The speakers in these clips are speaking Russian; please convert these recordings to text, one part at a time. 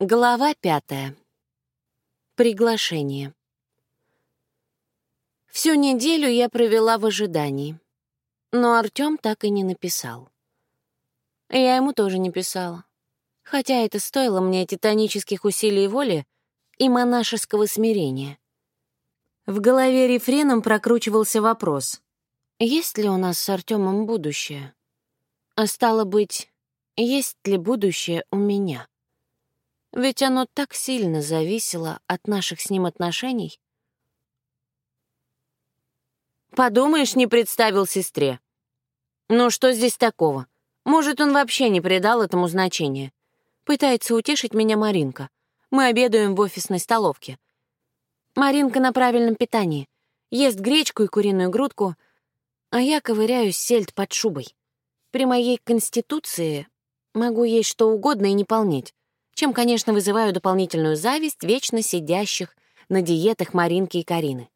Глава пятая. Приглашение. Всю неделю я провела в ожидании, но Артём так и не написал. Я ему тоже не писала, хотя это стоило мне титанических усилий воли и монашеского смирения. В голове рефреном прокручивался вопрос, есть ли у нас с Артёмом будущее? А стало быть, есть ли будущее у меня? Ведь оно так сильно зависело от наших с ним отношений. Подумаешь, не представил сестре. Ну что здесь такого? Может, он вообще не придал этому значения. Пытается утешить меня Маринка. Мы обедаем в офисной столовке. Маринка на правильном питании. Ест гречку и куриную грудку, а я ковыряюсь сельдь под шубой. При моей конституции могу есть что угодно и не полнеть чем, конечно, вызываю дополнительную зависть вечно сидящих на диетах Маринки и Карины.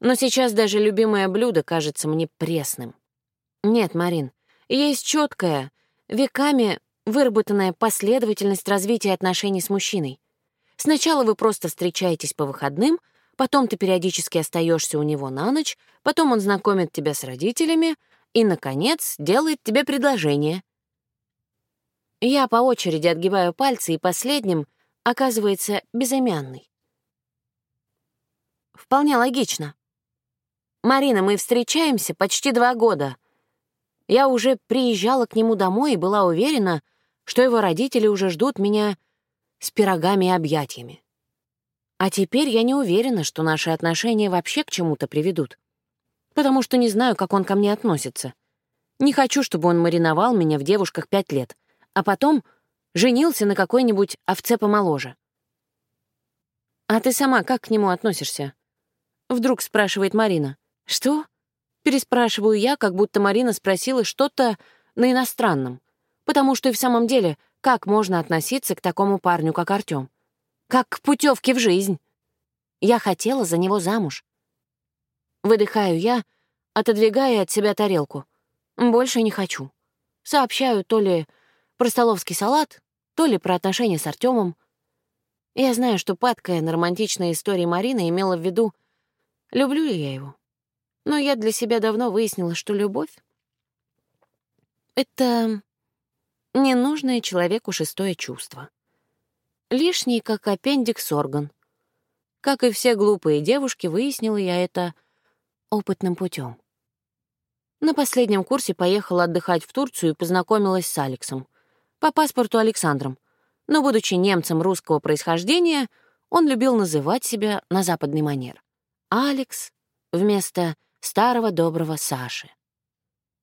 Но сейчас даже любимое блюдо кажется мне пресным. Нет, Марин, есть четкая, веками выработанная последовательность развития отношений с мужчиной. Сначала вы просто встречаетесь по выходным, потом ты периодически остаешься у него на ночь, потом он знакомит тебя с родителями и, наконец, делает тебе предложение — я по очереди отгибаю пальцы, и последним оказывается безымянный. Вполне логично. Марина, мы встречаемся почти два года. Я уже приезжала к нему домой и была уверена, что его родители уже ждут меня с пирогами и объятиями. А теперь я не уверена, что наши отношения вообще к чему-то приведут, потому что не знаю, как он ко мне относится. Не хочу, чтобы он мариновал меня в девушках пять лет — а потом женился на какой-нибудь овце помоложе. «А ты сама как к нему относишься?» Вдруг спрашивает Марина. «Что?» Переспрашиваю я, как будто Марина спросила что-то на иностранном. Потому что и в самом деле, как можно относиться к такому парню, как Артём? Как к путевке в жизнь. Я хотела за него замуж. Выдыхаю я, отодвигая от себя тарелку. Больше не хочу. Сообщаю то ли про столовский салат, то ли про отношения с Артемом. Я знаю, что падкая на романтичные истории Марина имела в виду, люблю ли я его. Но я для себя давно выяснила, что любовь — это ненужное человеку шестое чувство. Лишний, как аппендикс орган. Как и все глупые девушки, выяснила я это опытным путем. На последнем курсе поехала отдыхать в Турцию и познакомилась с Алексом по паспорту Александром, но, будучи немцем русского происхождения, он любил называть себя на западный манер. Алекс вместо старого доброго Саши.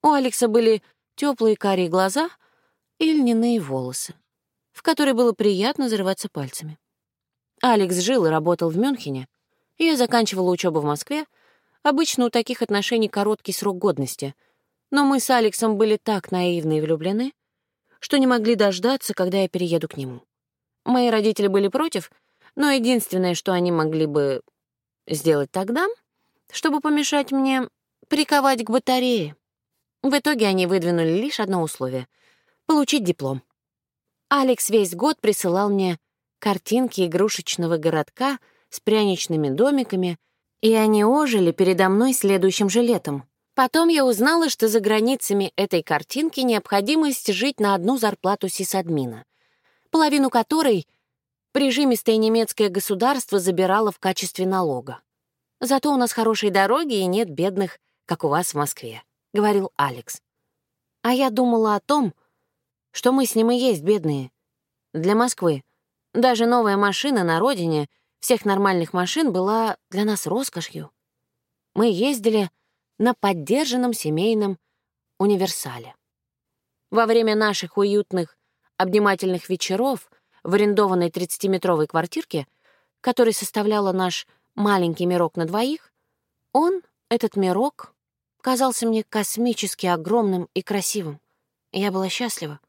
У Алекса были теплые карие глаза и льняные волосы, в которые было приятно зарываться пальцами. Алекс жил и работал в Мюнхене, я заканчивала учебу в Москве. Обычно у таких отношений короткий срок годности, но мы с Алексом были так наивны и влюблены, что не могли дождаться, когда я перееду к нему. Мои родители были против, но единственное, что они могли бы сделать тогда, чтобы помешать мне приковать к батарее. В итоге они выдвинули лишь одно условие — получить диплом. Алекс весь год присылал мне картинки игрушечного городка с пряничными домиками, и они ожили передо мной следующим же летом. Потом я узнала, что за границами этой картинки необходимость жить на одну зарплату сисадмина, половину которой прижимистое немецкое государство забирало в качестве налога. «Зато у нас хорошие дороги и нет бедных, как у вас в Москве», — говорил Алекс. А я думала о том, что мы с ним и есть бедные. Для Москвы. Даже новая машина на родине всех нормальных машин была для нас роскошью. Мы ездили на поддержанном семейном универсале. Во время наших уютных обнимательных вечеров в арендованной 30-метровой квартирке, которая составляла наш маленький мирок на двоих, он, этот мирок, казался мне космически огромным и красивым. Я была счастлива.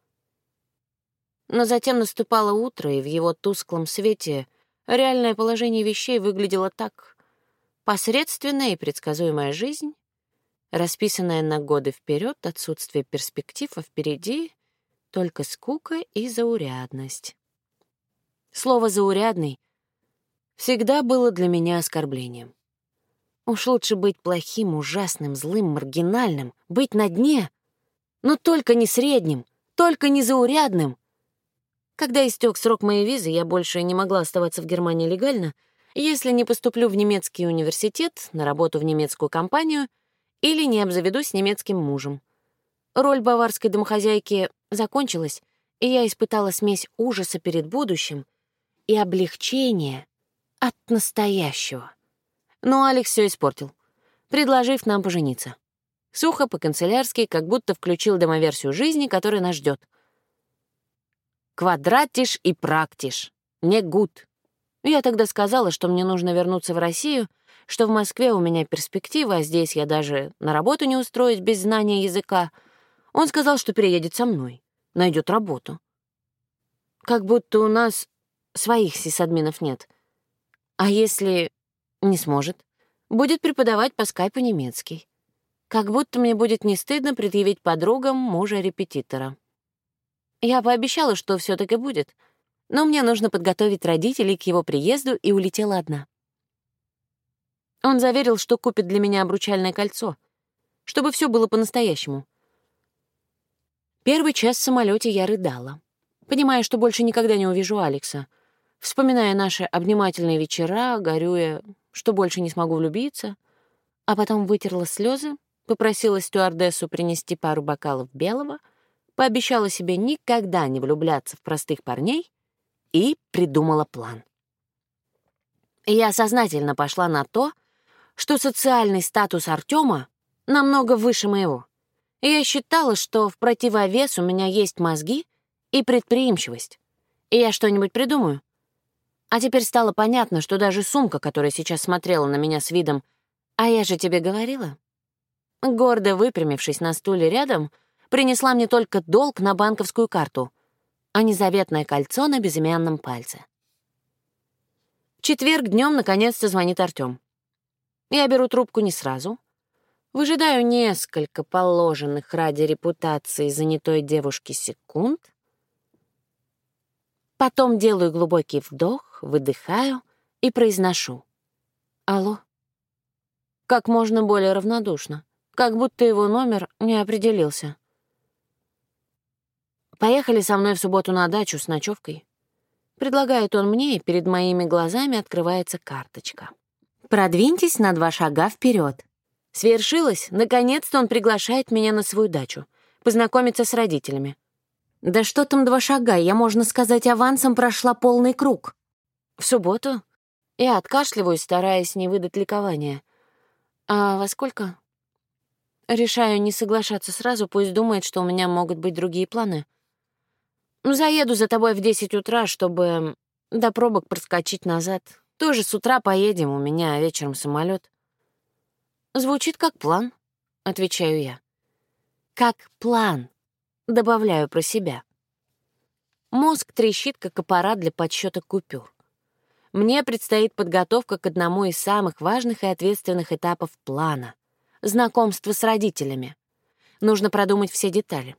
Но затем наступало утро, и в его тусклом свете реальное положение вещей выглядело так. Посредственная и предсказуемая жизнь расписанная на годы вперед, отсутствие перспектив, а впереди только скука и заурядность. Слово «заурядный» всегда было для меня оскорблением. Уж лучше быть плохим, ужасным, злым, маргинальным, быть на дне, но только не средним, только не заурядным. Когда истек срок моей визы, я больше не могла оставаться в Германии легально, если не поступлю в немецкий университет, на работу в немецкую компанию или не обзаведусь немецким мужем. Роль баварской домохозяйки закончилась, и я испытала смесь ужаса перед будущим и облегчения от настоящего. Но Алекс все испортил, предложив нам пожениться. Сухо, по-канцелярски, как будто включил домоверсию жизни, которая нас ждет. «Квадратиш и практиш. Не гуд». Я тогда сказала, что мне нужно вернуться в Россию, что в Москве у меня перспектива, а здесь я даже на работу не устроюсь без знания языка. Он сказал, что переедет со мной, найдет работу. Как будто у нас своих сисадминов нет. А если не сможет. Будет преподавать по скайпу немецкий. Как будто мне будет не стыдно предъявить подругам мужа-репетитора. Я пообещала, что все таки будет, но мне нужно подготовить родителей к его приезду и улетела одна. Он заверил, что купит для меня обручальное кольцо, чтобы все было по-настоящему. Первый час в самолете я рыдала, понимая, что больше никогда не увижу Алекса, вспоминая наши обнимательные вечера, горюя, что больше не смогу влюбиться, а потом вытерла слезы, попросила стюардессу принести пару бокалов белого, пообещала себе никогда не влюбляться в простых парней и придумала план. Я сознательно пошла на то, что социальный статус Артема намного выше моего. Я считала, что в противовес у меня есть мозги и предприимчивость. И я что-нибудь придумаю. А теперь стало понятно, что даже сумка, которая сейчас смотрела на меня с видом «А я же тебе говорила», гордо выпрямившись на стуле рядом, принесла мне только долг на банковскую карту, а не заветное кольцо на безымянном пальце. В четверг днем наконец-то звонит Артём. Я беру трубку не сразу. Выжидаю несколько положенных ради репутации занятой девушки секунд, Потом делаю глубокий вдох, выдыхаю и произношу. «Алло?» Как можно более равнодушно, как будто его номер не определился. «Поехали со мной в субботу на дачу с ночевкой. Предлагает он мне, и перед моими глазами открывается карточка. «Продвиньтесь на два шага вперед. Свершилось, наконец-то он приглашает меня на свою дачу, познакомиться с родителями. Да что там два шага, я, можно сказать, авансом прошла полный круг. В субботу я откашливаюсь, стараясь не выдать ликования. А во сколько? Решаю не соглашаться сразу, пусть думает, что у меня могут быть другие планы. Заеду за тобой в десять утра, чтобы до пробок проскочить назад. Тоже с утра поедем, у меня вечером самолет. Звучит как план, отвечаю я. Как план. Добавляю про себя. Мозг трещит, как аппарат для подсчета купюр. Мне предстоит подготовка к одному из самых важных и ответственных этапов плана — знакомство с родителями. Нужно продумать все детали.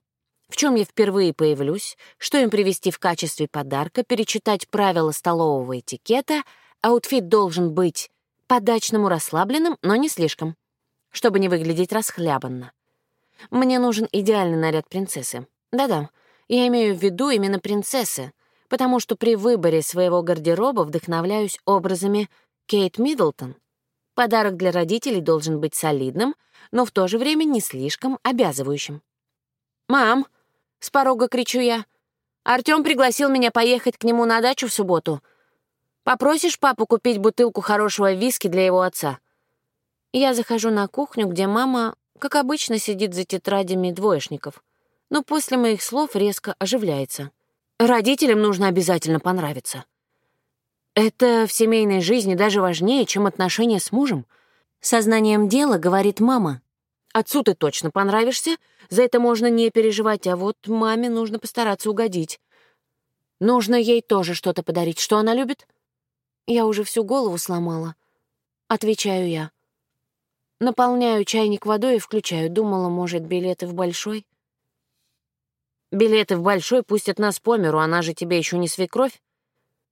В чем я впервые появлюсь, что им привезти в качестве подарка, перечитать правила столового этикета, аутфит должен быть по-дачному расслабленным, но не слишком, чтобы не выглядеть расхлябанно. Мне нужен идеальный наряд принцессы. Да-да, я имею в виду именно принцессы, потому что при выборе своего гардероба вдохновляюсь образами Кейт Миддлтон. Подарок для родителей должен быть солидным, но в то же время не слишком обязывающим. «Мам!» — с порога кричу я. «Артём пригласил меня поехать к нему на дачу в субботу. Попросишь папу купить бутылку хорошего виски для его отца?» Я захожу на кухню, где мама как обычно, сидит за тетрадями двоечников, но после моих слов резко оживляется. Родителям нужно обязательно понравиться. Это в семейной жизни даже важнее, чем отношения с мужем. Сознанием дела говорит мама. Отцу ты точно понравишься, за это можно не переживать, а вот маме нужно постараться угодить. Нужно ей тоже что-то подарить. Что она любит? Я уже всю голову сломала. Отвечаю я. Наполняю чайник водой и включаю. Думала, может, билеты в большой? Билеты в большой пустят нас по миру, она же тебе еще не свекровь.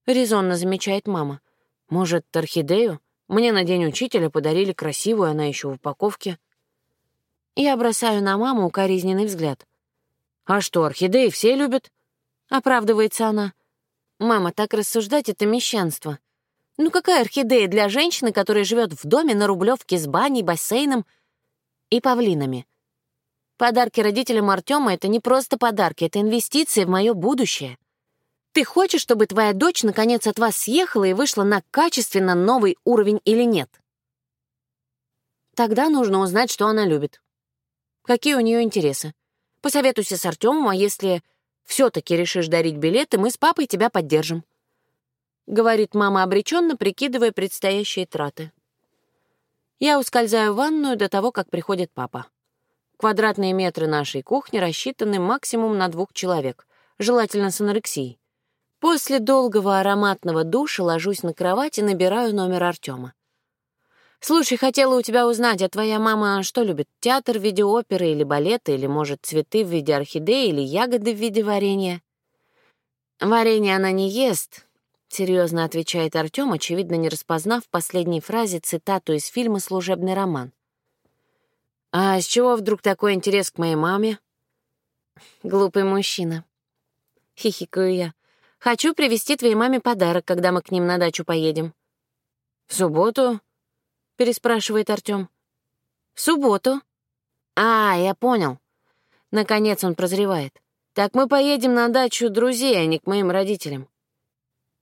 — резонно замечает мама. «Может, орхидею? Мне на день учителя подарили красивую, она еще в упаковке». Я бросаю на маму укоризненный взгляд. «А что, орхидеи все любят?» — оправдывается она. «Мама, так рассуждать — это мещанство. Ну какая орхидея для женщины, которая живет в доме на Рублевке с баней, бассейном и павлинами? Подарки родителям Артема — это не просто подарки, это инвестиции в мое будущее. Ты хочешь, чтобы твоя дочь наконец от вас съехала и вышла на качественно новый уровень или нет? Тогда нужно узнать, что она любит. Какие у нее интересы. Посоветуйся с Артемом, а если все таки решишь дарить билеты, мы с папой тебя поддержим. — говорит мама обреченно, прикидывая предстоящие траты. Я ускользаю в ванную до того, как приходит папа. Квадратные метры нашей кухни рассчитаны максимум на двух человек, желательно с анорексией. После долгого ароматного душа ложусь на кровать и набираю номер Артема. «Слушай, хотела у тебя узнать, а твоя мама что любит? Театр в виде оперы или балета, или, может, цветы в виде орхидеи или ягоды в виде варенья?» «Варенье она не ест, серьезно отвечает Артем, очевидно, не распознав в последней фразе цитату из фильма «Служебный роман». «А с чего вдруг такой интерес к моей маме?» «Глупый мужчина». Хихикаю я. «Хочу привезти твоей маме подарок, когда мы к ним на дачу поедем». «В субботу?» — переспрашивает Артем. «В субботу». «А, я понял». Наконец он прозревает. «Так мы поедем на дачу друзей, а не к моим родителям».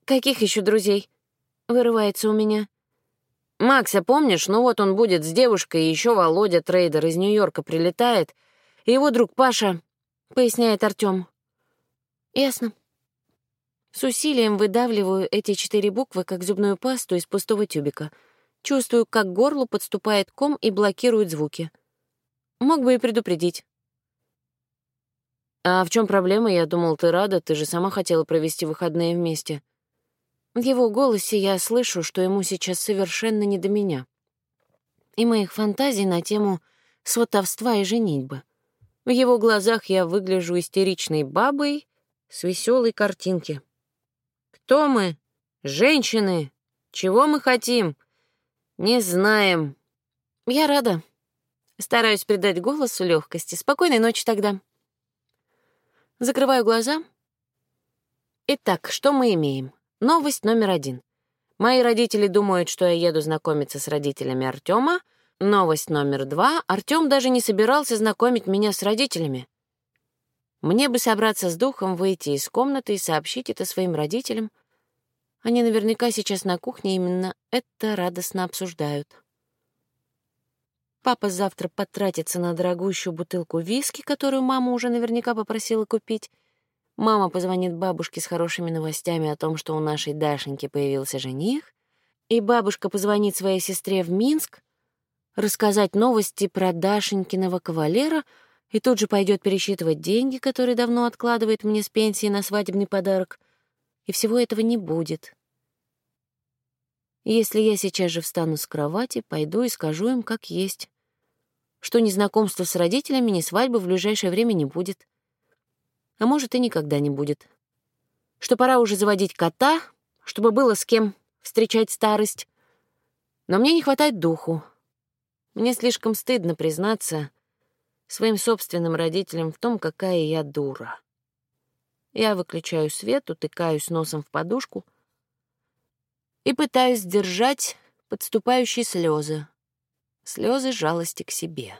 «Каких еще друзей?» — вырывается у меня. «Макса, помнишь? Ну вот он будет с девушкой, и еще Володя, трейдер из Нью-Йорка, прилетает. Его друг Паша», — поясняет Артем. «Ясно». С усилием выдавливаю эти четыре буквы, как зубную пасту из пустого тюбика. Чувствую, как к горлу подступает ком и блокирует звуки. Мог бы и предупредить. «А в чем проблема? Я думал, ты рада, ты же сама хотела провести выходные вместе». В его голосе я слышу, что ему сейчас совершенно не до меня. И моих фантазий на тему сватовства и женитьбы. В его глазах я выгляжу истеричной бабой с веселой картинки. «Кто мы? Женщины? Чего мы хотим? Не знаем». «Я рада». Стараюсь придать голосу легкости. Спокойной ночи тогда. Закрываю глаза. Итак, что мы имеем? Новость номер один. Мои родители думают, что я еду знакомиться с родителями Артема. Новость номер два. Артем даже не собирался знакомить меня с родителями. Мне бы собраться с духом, выйти из комнаты и сообщить это своим родителям. Они наверняка сейчас на кухне именно это радостно обсуждают. Папа завтра потратится на дорогущую бутылку виски, которую мама уже наверняка попросила купить, Мама позвонит бабушке с хорошими новостями о том, что у нашей Дашеньки появился жених, и бабушка позвонит своей сестре в Минск, рассказать новости про Дашенькиного кавалера и тут же пойдет пересчитывать деньги, которые давно откладывает мне с пенсии на свадебный подарок. И всего этого не будет. Если я сейчас же встану с кровати, пойду и скажу им, как есть, что ни знакомства с родителями, ни свадьбы в ближайшее время не будет а может и никогда не будет. Что пора уже заводить кота, чтобы было с кем встречать старость. Но мне не хватает духу. Мне слишком стыдно признаться своим собственным родителям в том, какая я дура. Я выключаю свет, утыкаюсь носом в подушку и пытаюсь сдержать подступающие слезы, слезы жалости к себе.